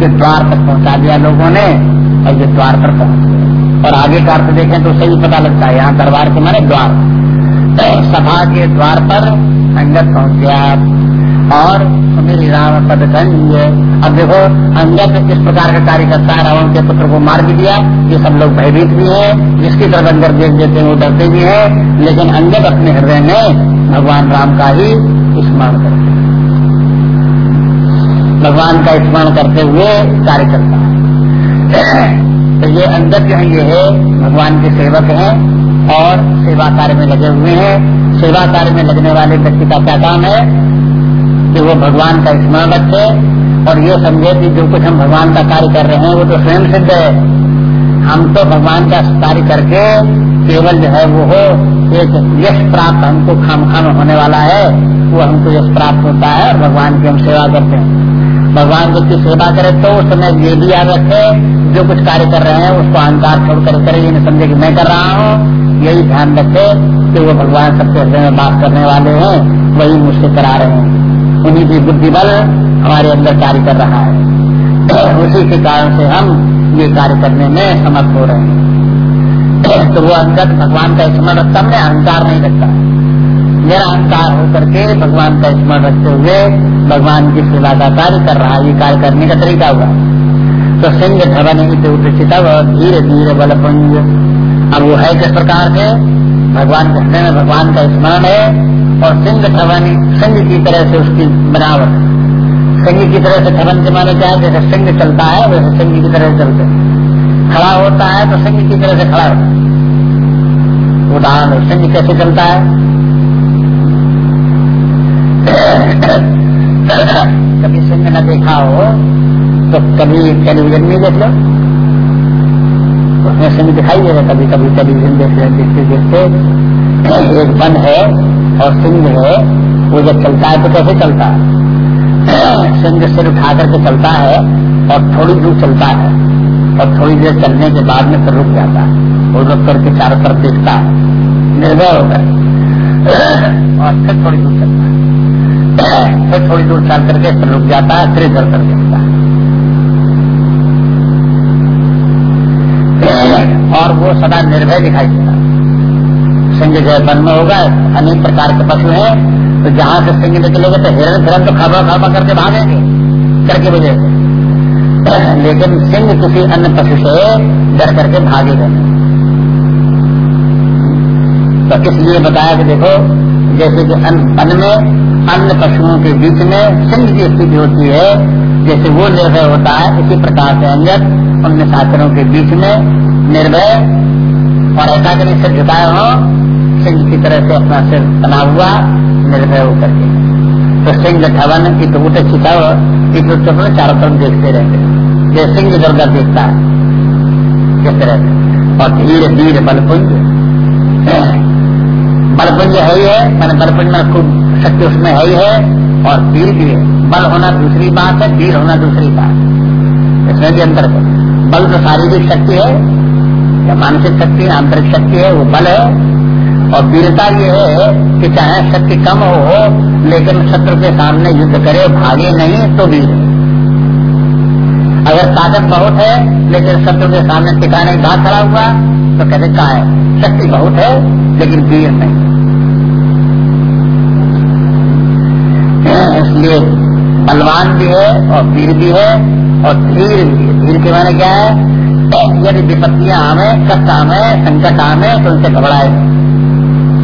उसके द्वार तक पहुँचा दिया लोगों ने और ये द्वार पर पहुँच गए। और आगे का अर्थ देखें तो सही पता लगता है, यहाँ दरबार के माने द्वार। तो सभा के द्वार पर अंगत पहुँच गया। और मेरी राम पद पदगंज अब देखो अंगत किस प्रकार का कार्य करता है, रावण के पुत्र को मार भी दिया। ये सब लोग भयभीत भी है जिसकी तरफ़ अंदर देख देते हैं, वो डरते भी है। लेकिन अंगत अपने हृदय में भगवान राम का ही स्मरण करते भगवान का स्मरण करते हुए कार्य करता है। तो ये अंगत जो है, ये है, भगवान के सेवक हैं और सेवा कार्य में लगे हुए हैं। सेवा कार्य में लगने वाले व्यक्ति का क्या काम है? कि वो भगवान का स्मरण रखे और ये समझे कि जो कुछ हम भगवान का कार्य कर रहे हैं, वो तो स्वयं सिद्ध है। हम तो भगवान का कार्य करके केवल जो है, वो हो, एक यश प्राप्त हमको खाम खाम होने वाला है। वो हमको यश प्राप्त होता है और भगवान की हम सेवा करते हैं। भगवान की सेवा करे तो उस समय ये भी याद रखे, जो कुछ कार्य कर रहे हैं, उसको अहंकार छोड़ कर ये समझे कि मैं कर रहा हूँ, यही ध्यान रखे कि वो भगवान सबके हृदय में बात करने वाले हैं, वही मुझसे करा रहे हैं। उन्हीं की बुद्धि बल हमारे अंदर कार्य कर रहा है। उसी के कारण से हम ये कार्य करने में समर्थ हो रहे हैं। तो वो अंगत भगवान का स्मरण रखता में अहंकार नहीं रखता। मेरा अहंकार होकर के भगवान का स्मरण रखते हुए भगवान की सेवा का कार्य कर रहा है, ये कार्य करने का तरीका हुआ। तो सिंह धवन चितव धीरे धीरे बलपुंज अब वो है किस प्रकार के? भगवान के हृदय में भगवान का स्मरण है और सिंह ठवन सिंह की तरह से उसकी बनावट। सिंह की तरह से ठवन के माने क्या जैसे सिंह चलता है, वैसे सिंह की तरह चलते खड़ा होता है तो सिंह की तरह से खड़ा होता है। उदाहरण सिंह कैसे चलता है? कभी सिंह न देखा हो तो कभी टेलीविज़न में देख लो। उसमें सिंह दिखाई दे रहा कभी कभी टेलीविज़न देखते देखते देखते एक वन है और सिंह है, वो जब चलता है तो कैसे चलता है? सिंह सिर उठा करके चलता है और थोड़ी दूर चलता है, और थोड़ी देर चलने के बाद में फिर रुक जाता है। वो रुक करके चारों तरफ़ देखता है। निर्भय होकर। और फिर थोड़ी दूर चलता है। फिर थोड़ी दूर चल करके फिर रुक जाता है, फिर इधर कर देखता है। और वो सदा निर्भय दिखाई देता है। सिंह जो वन में होगा, अनेक प्रकार के पशु हैं तो जहाँ से सिंह निकलेंगे तो हिरण फिरन तो खाबा खाबा करके भागेंगे, करके से लेकिन सिंह किसी अन्य पशु से डर करके भागेगा तो इसलिए बताया कि देखो, जैसे कि वन में अन्य पशुओं के बीच में सिंह की स्थिति होती है। जैसे वो निर्भय होता है, इसी प्रकार से अंगत अन्य साथियों के बीच में निर्भय और ऐसा कहीं से झुकाए हो, सिंह की तरह से अपना सिर बना हुआ निर्भय होकर के। तो सिंह धवन की तो उठे छिटाव की तो चारों तरफ़ देखते रहते ये सिंह उधर देखता है। किस तरह से। और धीरे धीरे बलपुंज। बलपुंज है ही है, मैंने बलपुंज में खूब शक्ति उसमें है ही है और धीर भी है। बल होना दूसरी बात है धीर होना दूसरी बात है। इसमें भी अंतर है। बल तो शारीरिक शक्ति है, या मानसिक शक्ति, आंतरिक शक्ति है, वो बल है। और वीरता ये है कि चाहे शक्ति कम हो लेकिन शत्रु के सामने युद्ध करे, भागे नहीं तो वीर अगर ताकत बहुत है, लेकिन शत्रु के सामने टिकाने का खड़ा हुआ तो कहते कहा है? शक्ति बहुत है, लेकिन वीर नहीं। इसलिए बलवान भी है और वीर भी है और धीर भी है। धीर के माने क्या है? यदि विपत्तियाँ आवे, कष्ट आवे, संकट आवे तो उनसे घबराए।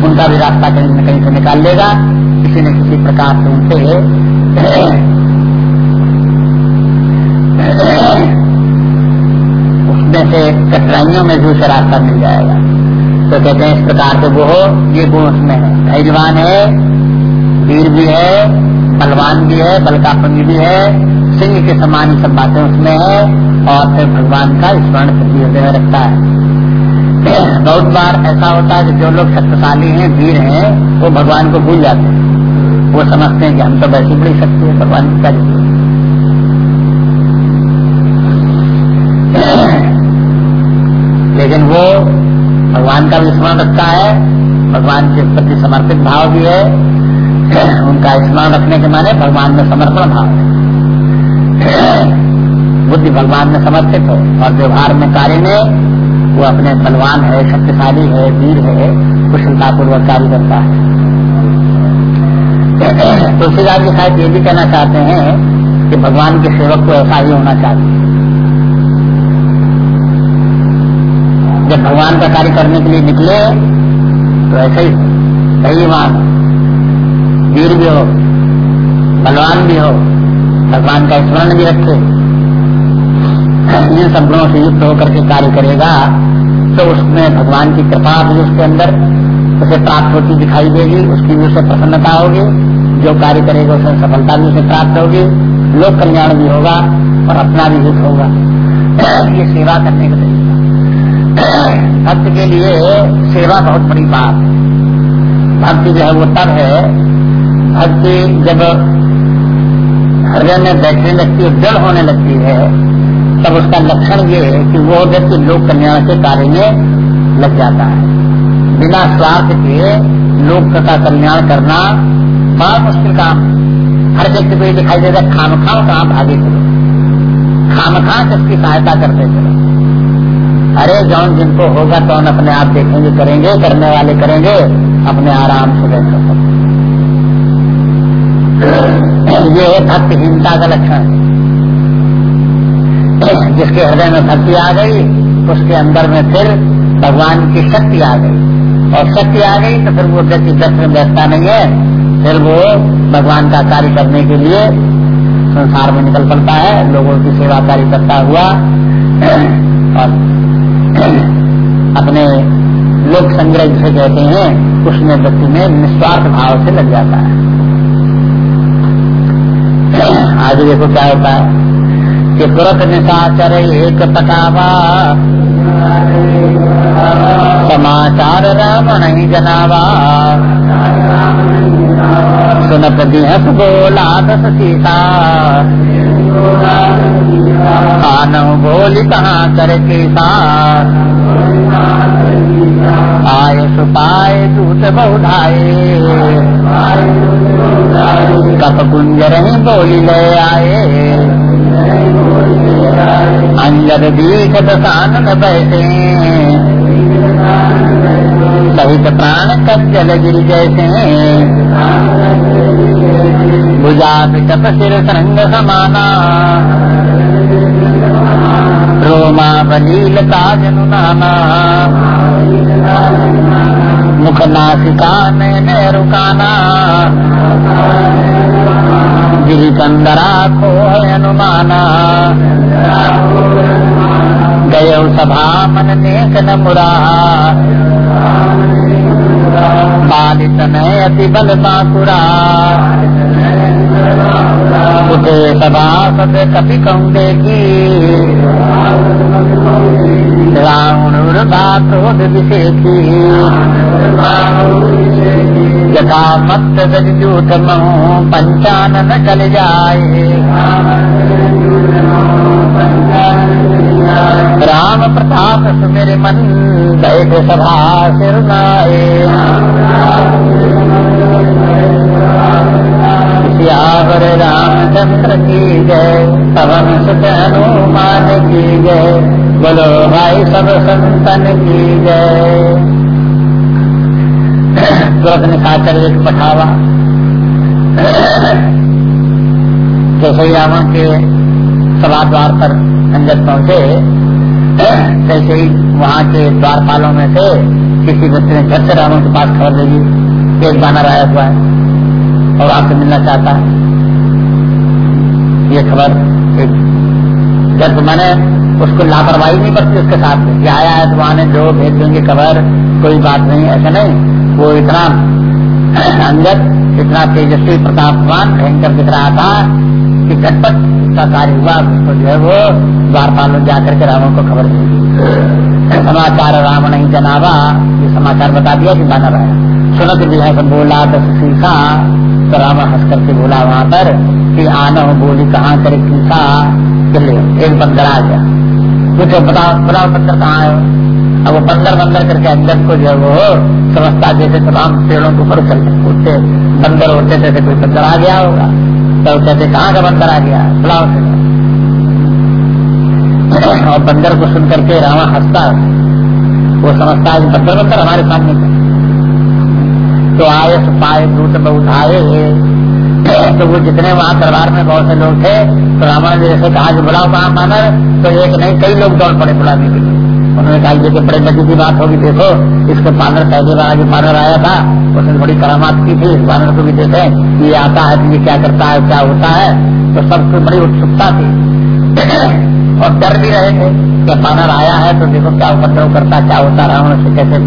उनका भी रास्ता कहीं न कहीं से निकाल लेगा। किसी न किसी प्रकार से उनसे उसमें से कठिनाइयों में भी उसे रास्ता मिल जाएगा। तो कहते हैं, इस प्रकार से वो हो, ये गुण उसमें है। धैर्यवान है, वीर भी है बलवान भी है बल का भी है, सिंह के समान सब बातें उसमें है, और फिर भगवान का स्मरण हृदय में रखता है। बहुत बार ऐसा होता है कि जो लोग शक्तिशाली हैं, वीर हैं, वो भगवान को भूल जाते हैं। वो समझते हैं कि हम तो वैसी बड़ी शक्ति है, भगवान की कार्य लेकिन वो भगवान का भी स्मरण रखता है, भगवान के प्रति समर्पित भाव भी है उनका स्मरण रखने के माने भगवान में समर्पण भाव बुद्धि भगवान में समर्पित हो और व्यवहार में कार्य में वो अपने बलवान है, शक्तिशाली है, वीर है, कुशलतापूर्वक कार्य करता है। तुलसीदास जी शायद ये भी कहना चाहते हैं कि भगवान के सेवक को ऐसा ही होना चाहिए। जब भगवान का कार्य करने के लिए निकले तो ऐसे ही सही मान वीर भी हो बलवान भी हो, भगवान का स्मरण भी रखे। इन सब गुणों से युक्त होकर के कार्य करेगा तो उसमें भगवान की कृपा भी उसके अंदर उसे प्राप्त होती दिखाई देगी, उसकी भी उसे प्रसन्नता होगी, जो कार्य करेगा उसमें सफलता भी उसे प्राप्त होगी, लोक कल्याण भी होगा और अपना भी हित होगा। ये सेवा करने का तरीका। भक्त के लिए सेवा बहुत बड़ी बात। भक्ति जो है वो तब है भक्ति जब हृदय में बैठने लगती है जड़ होने लगती है, तब उसका लक्षण ये है कि वो व्यक्ति लोक कल्याण के कार्य में लग जाता है। बिना स्वार्थ के लोक का कल्याण करना बड़ा मुश्किल काम हर व्यक्ति को ये दिखाई देता है खाम खाओ कहाँ भागे चलो। खाम खा किसकी सहायता करते चलो। अरे जौन जिनको होगा तो अपने आप देखेंगे, करेंगे, करने वाले करेंगे, अपने आराम से बैठ ये है भक्तहीनता का लक्षण जिसके हृदय में भक्ति आ गई, उसके अंदर में फिर भगवान की शक्ति आ गई। और शक्ति आ गई तो फिर वो व्यक्ति दस में बैठता नहीं है। फिर वो भगवान का कार्य करने के लिए संसार में निकल पड़ता है, लोगों की सेवा कार्य करता हुआ। और अपने लोक संग्रह जिसे कहते हैं, उसमें व्यक्ति में निस्वार्थ भाव से लग जाता है। आगे देखो क्या होता है कि तुरंत निशाचर एक पटावा। समाचार राम नहीं जनावा। सुनत दिहस बोला दस सीता। कानव बोली कहाँ कर के आय सुपाय दूत बहुधाए कप कुंजर ही बोली ले आए अंजर दीख दसान बैठे सहित प्राण कज्जल गिर जैसे भुजा पिटप सिर संग समाना रोमा बलीलता जनु नाना मुख नासिका नैन रुकाना। गिरी कंदरा को अनुमाना। गय सभा मन नेक न मुरा। बालित नय अति बल बाकुरा उठे सभा सद कपि कौंडे की विषेखी यथा मत गजूत पंचानन चल जाए। राम प्रताप सुमेर मन बैठ सभा सिर नाए सियावर रामचंद्र की जय पवन सुत हनुमान की जय बोलो भाई सब संतन की जय। तुरंत निशाचर एक पठावा। जैसे के सभा द्वार पर अंदर पहुँचे। जैसे ही वहाँ के द्वारपालों में से किसी व्यक्ति ने झट से रावण के पास खबर भेजी एक बानर आया हुआ है और आपसे मिलना चाहता है। ये खबर एक जब मैंने उसको लापरवाही नहीं बरती उसके साथ में। कि आया है तो जो भेज देंगे, खबर, कोई बात नहीं, ऐसा नहीं। वो इतना अंगत इतना तेजस्वी प्रतापवान भयंकर दिख रहा था कि झटपट उसका कार्य हुआ। उसको जो है वो द्वारपाल जाकर के रावण को खबर दी समाचार रावण ही जनावा ये समाचार बता दिया कि बना रहा सुनत जो है बोला तो सीखा तो रावण हंस करके बोला वहाँ पर कि आना हो बोली, कहाँ करे सीखा चले एक बंदर आ गया। पूछो बताओ बताओ बंदर कहाँ है? अब वो बंदर बंदर करके अंदर को जो वो समझता जैसे तमाम पेड़ों के ऊपर चलते उठते, बंदर होते जैसे कोई बंदर आ गया होगा। तो कहते, कहाँ का बंदर आ गया? बुलाओ और बंदर को सुन करके रावण हंसता वो समझता है, बंदर बंदर हमारे सामने। तो आए तो पाए दूत बहुत आए तो वो जितने वहाँ दरबार में बहुत से लोग थे तो ने जैसे कहा कि बुलाओ कहा मानर तो एक नहीं, कई लोग दौड़ पड़े बुलाने के लिए। उन्होंने कहा ये तो बड़े मज़े की बात होगी, देखो, इसके बानर पहले बार जो बानर आया था, उसने बड़ी करामात की थी इस बानर को भी देखे, ये आता है तो ये क्या करता है, क्या होता है तो सबको बड़ी उत्सुकता थी। और डर भी रहे थे कि बानर आया है तो देखो क्या उपद्रव करता, क्या होता, रावण से कैसे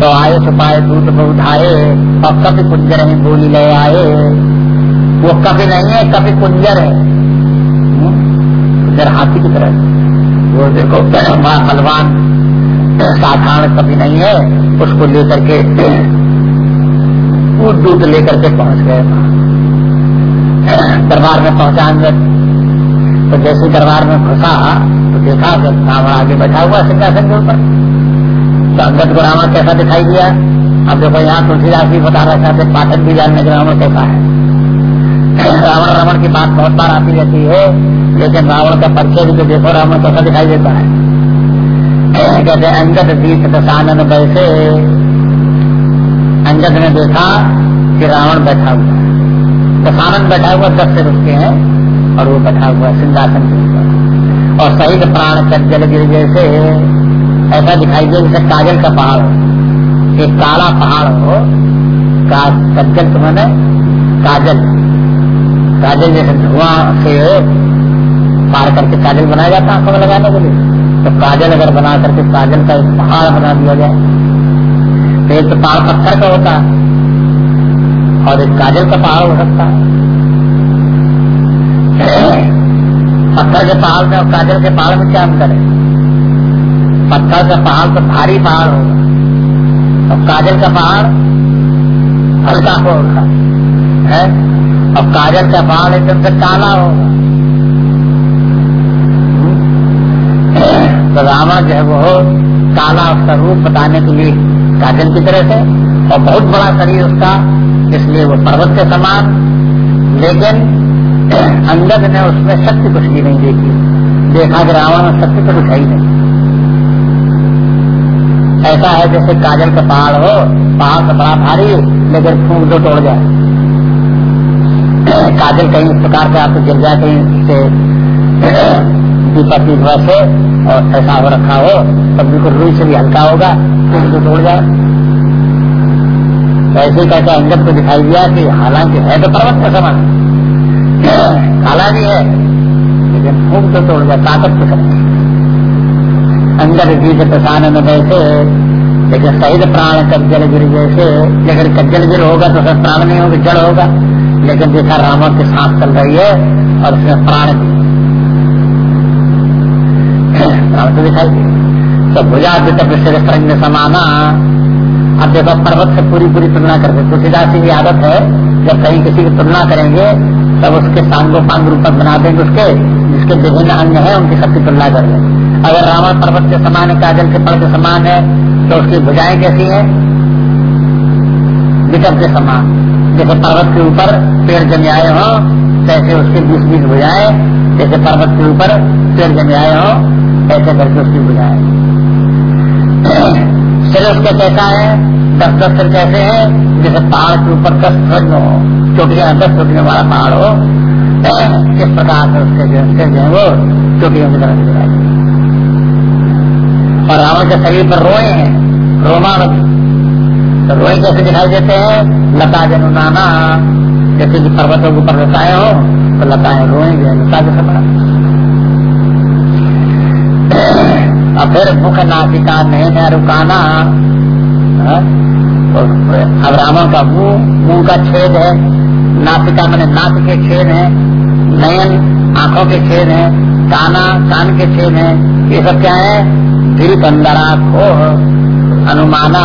तो आए छुपाए दूध बहुत आए और कभी कुंजर ही, बोली, ले आए। वो कभी नहीं है, कभी कुंजर है। कुंजर हाथी की तरह। वो देखो बलवान, साधारण कभी नहीं है, उसको लेकर के, वो दूध लेकर के पहुँच गए दरबार में पहुँचा तो जैसे दरबार में घुसा तो देखा कि रावण आगे बैठा हुआ सिंहासन के ऊपर। तो अंगत को रावण कैसा दिखाई दिया? अब देखो यहाँ तुलसीदास भी बता रहे चाहते पाठक भी जानने के रावण कैसा है। रावण रावण की बात बहुत बार आती रहती है, लेकिन रावण का परिचय भी तो देखो, रावण कैसा दिखाई देता है। कहते अंगद दीप दशानन बैसे अंगद ने देखा कि रावण बैठा हुआ दशानन बैठा हुआ दस से रुके हैं, और वो बैठा हुआ सिंहासन के ऊपर। और सही प्राण कज्जल गिर जैसे ऐसा दिखाई दे, जैसे काजल का पहाड़ हो, एक काला पहाड़ हो, का मैंने काजल काजल जैसे धुआँ से पार करके काजल बनाया जाता आँखों में लगाने के लिए। तो काजल अगर बना करके काजल का एक पहाड़ बना दिया जाए तो एक तो पहाड़ पत्थर का होता है, और एक काजल का पहाड़ हो सकता है। पत्थर के पहाड़ में और काजल के पहाड़ में क्या अंतर है? पत्थर का पहाड़ तो भारी पहाड़ होगा। और काजल का पहाड़ हल्का होगा, है? और काजल का पहाड़ एकदम से काला होगा। तो रावण जो है वो काला उसका रूप बताने के लिए काजल की तरह से, और बहुत बड़ा शरीर उसका, इसलिए वो पर्वत के समान, लेकिन अंगद ने उसमें शक्ति कुछ भी नहीं देखी। देखा कि रावण शक्ति तो कुछ है ही नहीं। ऐसा है जैसे काजल का पहाड़ हो पहाड़ तो बड़ा भारी, लेकिन फूक दो तोड़ जाए। काजल कहीं इस प्रकार से आपको गिर जाए, कहीं से दीपक की से, और ऐसा हो रखा हो तब बिल्कुल रुई से भी हल्का होगा फूक दो तोड़ जाए। तो ऐसे कहते अंगत को दिखाई दिया कि हालाँकि है तो पर्वत का समान, काला भी है, लेकिन फूक तो तोड़ जाए, ताकत के सकते अंदर बीज में वैसे लेकिन शहीद प्राण कज्जल गिर जैसे लेकिन कज्जल गिर होगा तो सब प्राण नहीं होगा, जड़ होगा, लेकिन देखा रावण की सांस चल रही है, और उसमें प्राण भी। प्राण तो दिखाई दे। तो भुजा सिर संग समाना, अब देखो पर्वत से पूरी पूरी तुलना करते तुलसीदास की आदत है, जब कहीं किसी की तुलना करेंगे, तब उसके सांगो पांग रूपक बना देंगे उसके, जिसके विभिन्न अंग है, उनकी सबकी तुलना कर देंगे अगर रावण पर्वत के समान है, काजल के पड़ के समान है तो उसकी भुजाएँ कैसी है? विकट के समान। जैसे पर्वत के ऊपर पेड़ जमे आए हो, तैसे उसके बीच बीच भुजाएँ। जैसे पर्वत के ऊपर पेड़ जमे आए हो, ऐसे करके उसकी भुजाएँ। सिर उसके कैसा है? दस दस सिर कैसे है? जैसे पहाड़ के ऊपर दस फट हो, चोटियाँ दस चोटियों वाला पहाड़ हो, किस प्रकार से उसके जो है वो चोटियों की तरफ़ गिराए और रावण के शरीर पर रोए हैं रोमाण तो रोए कैसे दिखाई देते हैं? लता जनु नाना, जैसे कि पर्वतों के ऊपर लताएँ हो तो लताएँ रोएँगे, लता के समान। और फिर मुख नासिका नयन रुकाना अब रावण का मुँह मुँह का छेद है। नासिका मैंने नाक के छेद है, नयन आँखों के छेद है, काना, कान के छेद है। ये सब क्या है? दिल बंदरा खो अनुमाना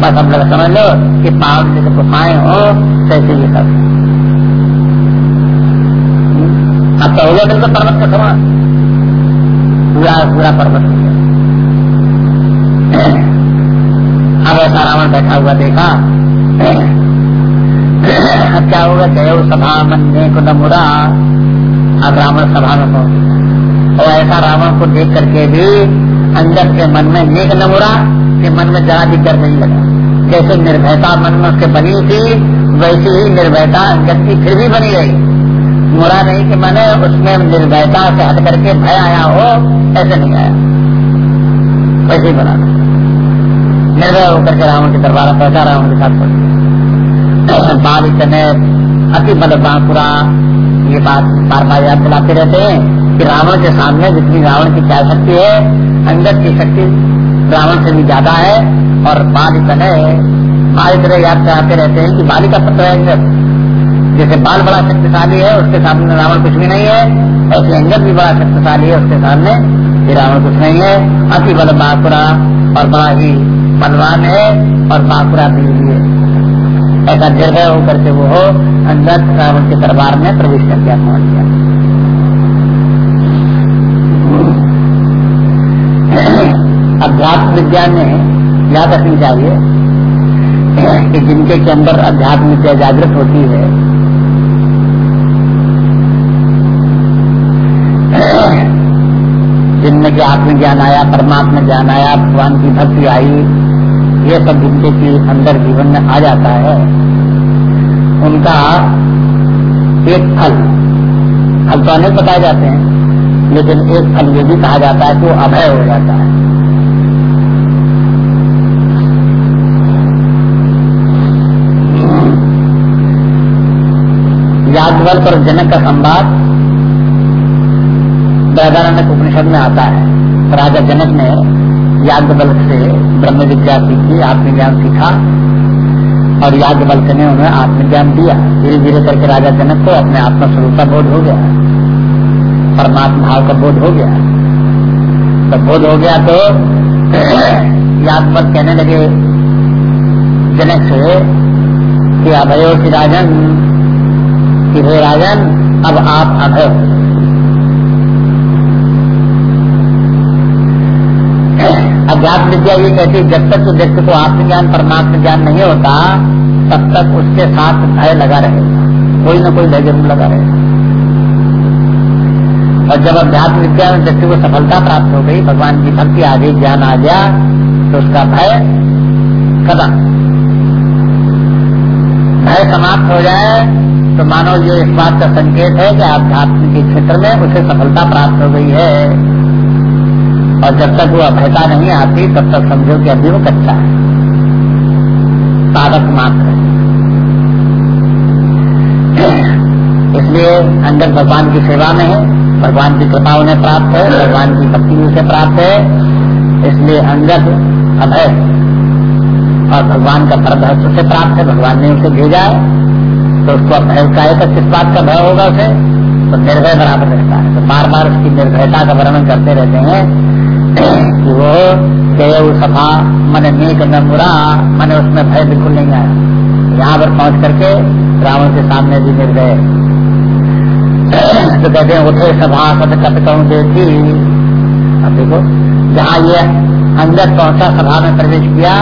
बस हम लोग समझ लो कि पाप जैसे गुफाएँ हो तैसे ये सब। अब तो हो तो पर्वत का समान। पूरा पूरा पर्वत अब ऐसा रावण बैठा हुआ देखा। अब क्या होगा? जय सभा मन को नमुरा अब रावण सभा में पहुँच। और ऐसा रावण को देख करके भी अंदर के मन में नेक न मुरा के मन में जरा भी डर नहीं लगा। जैसे निर्भयता मन में उसके बनी थी, वैसी ही निर्भयता की फिर भी बनी रही। मुरा नहीं कि मैंने उसमें निर्भयता से हट करके भय आया हो, ऐसे नहीं आया। वैसे ही बना। निर्भय होकर के रावण के दरबार पहुँचा रावण के साथ पहुँच बाल इतने अति बल बांकुरा ये बात बार बार याद दिलाते रहते हैं। कि रावण के सामने जितनी रावण की क्या शक्ति है, अंदर की शक्ति रावण से भी ज़्यादा है और बाल इतने बाल इतने याद कराते रहते हैं कि बाली का पत्र है जैसे बाल बड़ा शक्तिशाली है, उसके सामने रावण कुछ भी नहीं है ऐसे अंगद भी बड़ा शक्तिशाली है, उसके सामने ये रावण कुछ नहीं है। अति बल बाकुरा और बड़ा ही बलवान है और बाकुरा भी है। ऐसा निर्भय होकर के वो हो अंदर रावण के दरबार में प्रवेश कर पहुँच गया। अध्यात्म विज्ञान में याद रखनी चाहिए कि जिनके के अंदर अध्यात्म विद्या जागृत होती है, जिनमें के आत्मज्ञान आया, परमात्मा ज्ञान आया, भगवान की भक्ति आई, ये सब जिनके की अंदर जीवन में आ जाता है, उनका एक फल फल तो अनेक बताए जाते हैं, लेकिन एक फल ये भी कहा जाता है कि वो अभय हो जाता है। यादवल और जनक का संवाद बृहदारण्य उपनिषद में आता है। राजा जनक ने याज्ञ बल से ब्रह्म विद्या सीखी, आत्मज्ञान सीखा और याज्ञ बल ने उन्हें आत्मज्ञान दिया। धीरे धीरे करके राजा जनक को अपने आत्म स्वरूप का बोध हो गया। परमात्मा भाव का बोध हो गया। तो बोध हो गया तो याद कहने लगे, जनक से, कि अभयो की राजन कि हे राजन, अब आप अभय। अध्यात्म विद्या ये कहती जब तक तो व्यक्ति को आत्मज्ञान, परमात्म ज्ञान नहीं होता, तब तक उसके साथ भय लगा रहेगा। कोई ना कोई भय ज़रूर लगा रहेगा। और जब अध्यात्म विद्या में व्यक्ति को सफलता प्राप्त हो गई, भगवान की भक्ति आ गई ज्ञान आ गया तो उसका भय कदम भय समाप्त हो जाए तो मानो ये इस बात का संकेत है कि आध्यात्म के क्षेत्र में उसे सफलता प्राप्त हो गई है। और जब तक वो अभयता नहीं आती, तब तक समझो कि अभी वो कच्चा है। साधक मात्र इसलिए अंदर भगवान की सेवा में है, भगवान की कृपा उन्हें प्राप्त है, भगवान की भक्ति उसे प्राप्त है। इसलिए अंगद, अभय और भगवान का परभक्त उसे प्राप्त है, भगवान ने उसे भेजा है। तो उसको अभय का तो किस बात का भय होगा उसे? तो निर्भय बराबर रहता है। तो बार बार उसकी निर्भयता का वर्णन करते रहते हैं कि वो देव, सभा, मन नेक न बुरा मन उसमें भय बिल्कुल नहीं आया। यहाँ पर पहुँच करके रावण के सामने भी निर्भय तो कहते हैं, उठे सभा सद कट कहूँ देखी। अब देखो, जहाँ ये अंदर पहुँचा, सभा में प्रवेश किया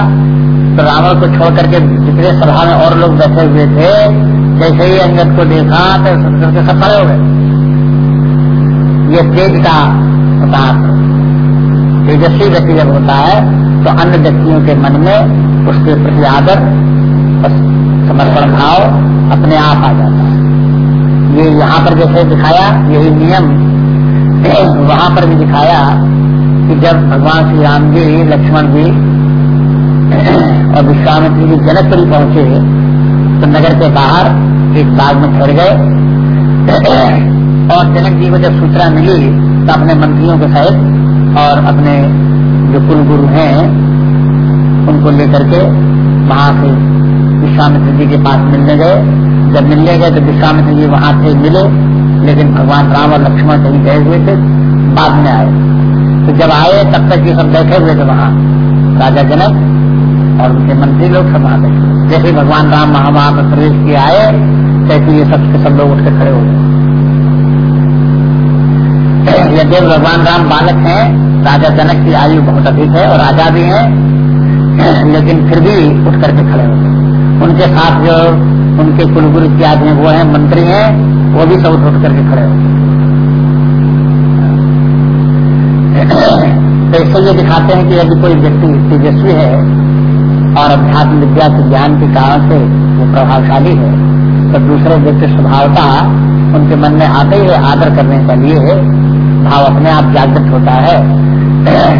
तो रावण को छोड़ करके जितने सभा में और लोग बैठे हुए थे जैसे ही अंगद को देखा तो सब खड़े हो गए। ये तेज का उदाहरण तेजस्वी व्यक्ति जब होता है तो अन्य व्यक्तियों के मन में उसके प्रति आदर समर्पण भाव अपने आप आ जाता है। ये यहाँ पर जैसे दिखाया, यही नियम वहाँ पर भी दिखाया कि जब भगवान श्री राम जी, लक्ष्मण जी और विश्वामित्री जी जनकपुरी पहुँचे तो नगर के बाहर एक बाग में ठहर गए। और जनक जी को जब सूचना मिली तो अपने मंत्रियों के सहित और अपने जो कुल गुरु हैं, उनको लेकर के वहाँ से विश्वामित्र जी के पास मिलने गए। जब मिलने गए तो विश्वामित्र जी वहाँ से मिले, लेकिन भगवान राम और लक्ष्मण कहीं गए हुए थे, बाद में आए। तो जब आए, तब तक ये सब बैठे हुए थे वहाँ। राजा जनक और उनके मंत्री लोग सब वहाँ बैठे। जैसे भगवान राम वहाँ वहाँ पर प्रवेश किए, आए तैसे ये सब के सब लोग उठकर खड़े हो गए। यदि भगवान राम बालक हैं, राजा जनक की आयु बहुत अधिक है और राजा भी हैं, लेकिन फिर भी उठ करके खड़े होते उनके साथ जो उनके कुलगुरु इत्यादि हैं वो हैं, मंत्री हैं, वो भी सब उठ उठ करके खड़े होते इससे ये दिखाते हैं कि यदि कोई व्यक्ति तेजस्वी है और अध्यात्म विद्या के ज्ञान के कारण से वो प्रभावशाली है तो दूसरे व्यक्ति स्वभावता उनके मन में आते ही आदर करने के लिए भाव अपने आप जागृत होता है।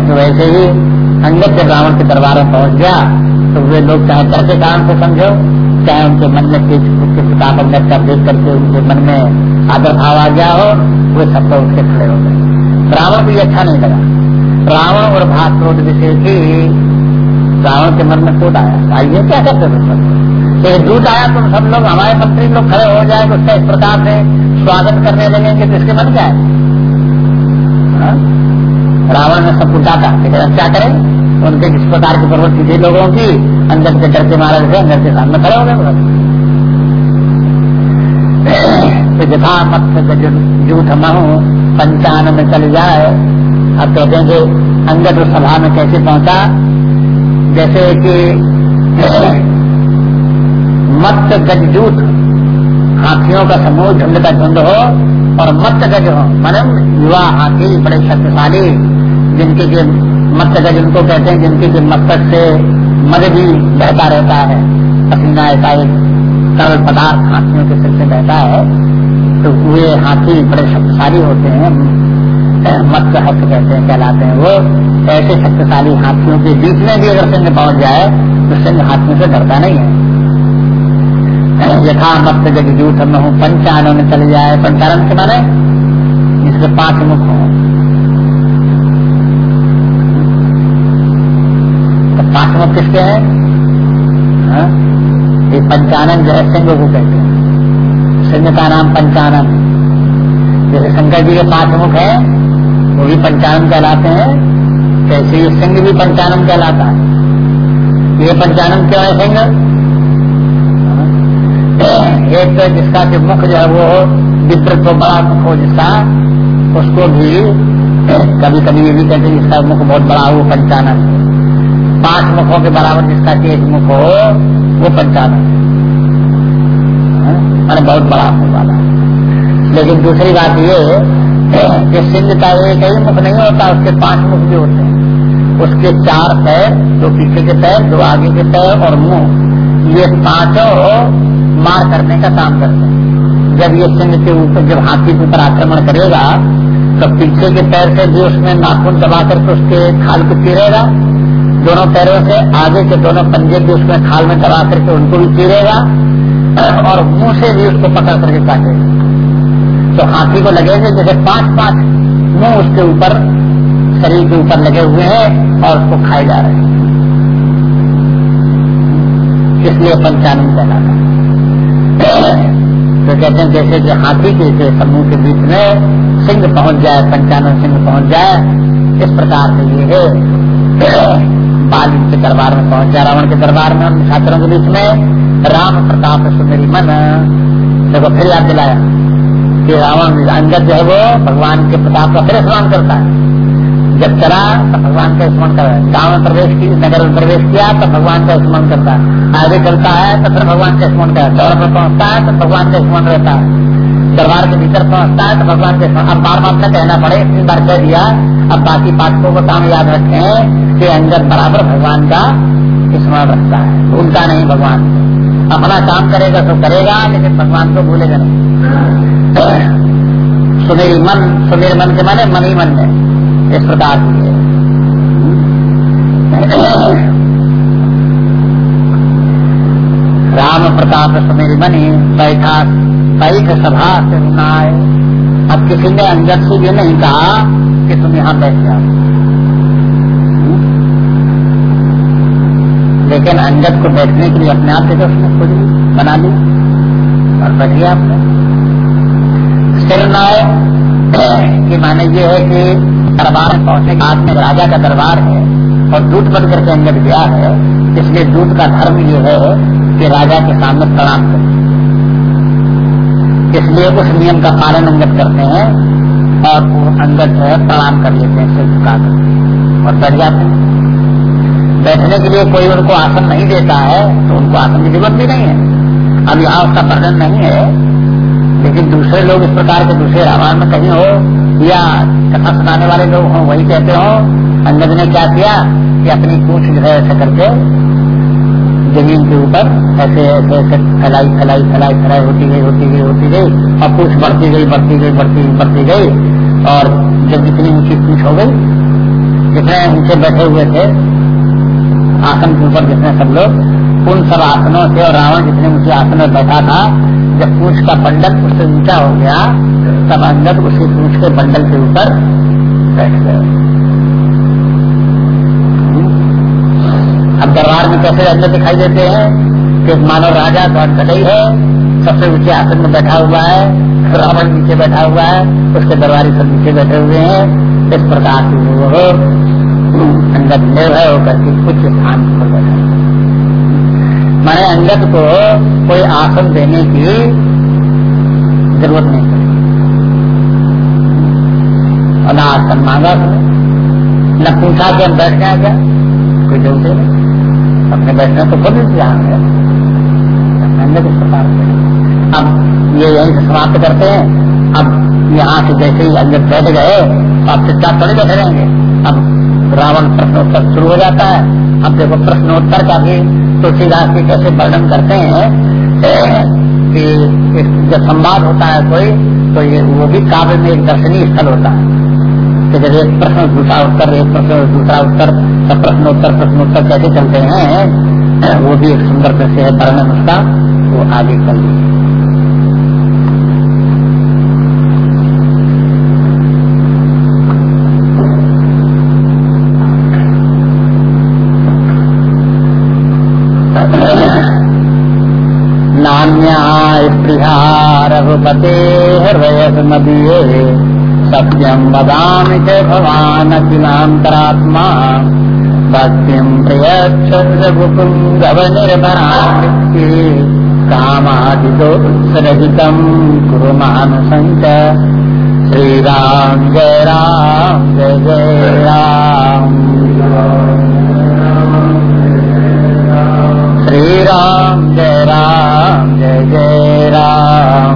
तो वैसे ही अंगत जब रावण के दरबार में पहुँच गया तो वे लोग चाहे डर के कारण से समझो, चाहे उनके मन में तेज के किताब अंदर का देख करके उनके मन में आदर भाव आ गया हो, वे सब तो उठ खड़े हो गए। रावण ये अच्छा नहीं लगा। रावण और भाग क्रोध विषय की रावण के मन में क्रोध आया। आइए, क्या करते तो एक दूत आया तो सब लोग, हमारे मंत्री लोग खड़े हो जाए उसका इस प्रकार से स्वागत करने तो इसके मन क्या है? रावण ने सब डाटा लेकिन अब क्या करें? उनके किस प्रकार की प्रवृत्ति थी लोगों की, अंदर के डर के मारे थे, अंदर के सामने खड़े हो गए तो जथा मत जूठ महू, पंचान में चल जाए। अब कहते हैं कि अंदर उस सभा में कैसे पहुँचा? जैसे कि मत गजजूत हाथियों का समूह झुंड का झुंड हो और मत गज हो। मनम युवा हाथी बड़े शक्तिशाली, जिनके के मत गज उनको कहते हैं, जिनके के मस्तक से मद भी बहता रहता है। पसीना ऐसा एक तरल पदार्थ हाथियों के सिर से बहता है तो वे हाथी बड़े शक्तिशाली होते हैं। मत हस्त कहते हैं, कहलाते हैं वो। ऐसे शक्तिशाली हाथियों के बीच में भी अगर सिंह पहुँच जाए तो सिंह हाथियों से डरता नहीं है। यथा मत जगजूत में हूँ में चले जाए पंचानन के माने इसके पाँच मुख हो। तो पाँच मुख किसके हैं? हाँ? ये पंचानन जो है, सिंह को कहते हैं। सिंह का नाम पंचानन। जैसे शंकर जी के पाँच मुख है, वो भी पंचानन कहलाते हैं। कैसे ये सिंह भी पंचानन कहलाता है? ये पंचानन क्यों है, सिंह? एक जिसका जो मुख जो है वो विप्रत्व बड़ा मुख हो, जिसका उसको भी कभी कभी ये भी कहते हैं जिसका मुख बहुत बड़ा हो, वो पंचानन पाँच मुखों के बराबर जिसका एक मुख हो, वो पंचानन मैंने बहुत बड़ा मुख वाला। लेकिन दूसरी बात ये कि सिंह का एक ही मुख नहीं होता, उसके पाँच मुख भी होते हैं। उसके चार पैर दो पीछे के पैर दो आगे के पैर और मुँह, ये पाँचों मार करने का काम करते हैं। जब ये सिंह के ऊपर, जब हाथी के ऊपर आक्रमण करेगा तो पीछे के पैर से भी उसमें नाखून दबा करके उसके खाल को चीरेगा। दोनों पैरों से आगे के दोनों पंजे भी उसमें खाल में दबा करके उनको भी चीरेगा और मुँह से भी उसको पकड़ करके काटेगा। तो हाथी को लगेगा जैसे पाँच पाँच मुँह उसके ऊपर, शरीर के ऊपर लगे हुए हैं और उसको खाए जा रहे हैं। इसलिए पंचानन कहलाता है। तो कहते हैं, जैसे कि हाथी के समूह के बीच में सिंह पहुँच जाए, पंचानन सिंह पहुँच जाए, इस प्रकार से ये है। बाल के दरबार में पहुँच जाए, रावण के दरबार में, उन छात्रों के बीच में। राम प्रताप सुंदरी मन, देखो, फिर याद दिलाया कि रावण अंगद जो है वो भगवान के प्रताप का फिर स्मरण करता है। जब चला तो भगवान का स्मरण कर, गाँव में प्रवेश की, नगर में प्रवेश किया तो भगवान का स्मरण करता। है आगे चलता है तो फिर भगवान का स्मरण करता है। दौड़ पर पहुँचता है तो भगवान का स्मरण रहता है। दरबार के भीतर पहुँचता है तो भगवान के अब बार बार न कहना पड़े, इतनी बार कह दिया। अब बाकी पाठकों को काम याद रखें कि अंदर बराबर भगवान का स्मरण रखता है। भूलता नहीं भगवान। अपना काम करेगा तो करेगा, लेकिन भगवान को भूलेगा नहीं। सुमेरी मन सुमेर मन के माने मन ही मन में इस प्रकार राम प्रताप समीर बनी बैठा, बैठ सभा से सुनाए अब किसी ने अंदर से ये नहीं कहा कि तुम यहाँ बैठ जाओ। लेकिन अंगद को बैठने के लिए अपने आप से तो उसने खुद बना ली और बैठ गया आपने सिर नाय कि माने ये है कि दरबार में के बाद में राजा का दरबार है, और दूध बन करके अंदर गया है, इसलिए दूध का धर्म ये है कि राजा के सामने प्रणाम करें। इसलिए उस नियम का पालन अंगत करते हैं, और वो अंगत जो है प्रणाम कर लेते हैं, सिर झुका कर। और बैठ जाते हैं। बैठने के लिए कोई उनको आसन नहीं देता है तो उनको आसन की ज़रूरत भी नहीं है। अब यहाँ उसका वर्णन नहीं है, लेकिन दूसरे लोग इस प्रकार के दूसरे रामायण में कहीं हो या कथा सुनाने वाले लोग हों, वही कहते हो अंगद ने क्या किया कि अपनी पूछ जो है ऐसे करके ज़मीन के ऊपर ऐसे ऐसे ऐसे फैलाई फैलाई फैलाई फैलाई, होती गई होती गई होती गई, और पूछ बढ़ती गई बढ़ती गई, बढ़ती बढ़ती गई, और जब जितनी ऊँची पूछ हो गई, जितने ऊँचे बैठे हुए थे, आसन के ऊपर जितने सब लोग, उन सब आसनों से और रावण जितने ऊँचे आसन में बैठा था, जब पूछ का बंडल उससे ऊँचा हो गया तब अंदर उसी पूछ के बंडल के ऊपर बैठ गए। अब दरबार में कैसे अंदर दिखाई देते हैं? कि मानव राजा बहुत कटई है, सबसे ऊँचे आसन में बैठा हुआ है रावण नीचे बैठा हुआ है, उसके दरबारी सब नीचे बैठे हुए हैं। इस प्रकार से वो अंगत निर्भय होकर के कुछ स्थान पर बैठा मैंने अंगत को कोई आसन देने की ज़रूरत नहीं और न आसन मांगा। न पूछा कि हम बैठ जाए क्या? कोई ज़रूरत नहीं। अपने बैठने तो खुद इंतज़ाम है। किस प्रकार से अब ये यही से समाप्त करते हैं। अब यहाँ से जैसे ही अंदर बैठ गए तो अब चुपचाप थोड़ी बैठे रहेंगे। अब रावण प्रश्नोत्तर शुरू हो जाता है। अब देखो, प्रश्नोत्तर का भी तुलसीदास जी कैसे वर्णन करते हैं कि जब संवाद होता है कोई तो ये वो भी काव्य में एक दर्शनीय स्थल होता है। कि जब एक प्रश्न, दूसरा उत्तर, एक प्रश्न, दूसरा उत्तर, सब प्रश्नोत्तर प्रश्नोत्तर कैसे चलते हैं, वो भी एक सुंदर कैसे है वर्णन उसका, वो आगे चल नान्या स्पृहा रघुपते हृदय मदीये सत्यम वदामि च भवान् अखिलान्तरात्मा भक्तिम् प्रियक्षरघुपुङ्गवनिर्भरामृत्ये कामादिदोत्सरहितम् कुरु मानसञ्च श्रीराम जय राम, जय जय राम। श्रीराम जय राम, जय जय राम।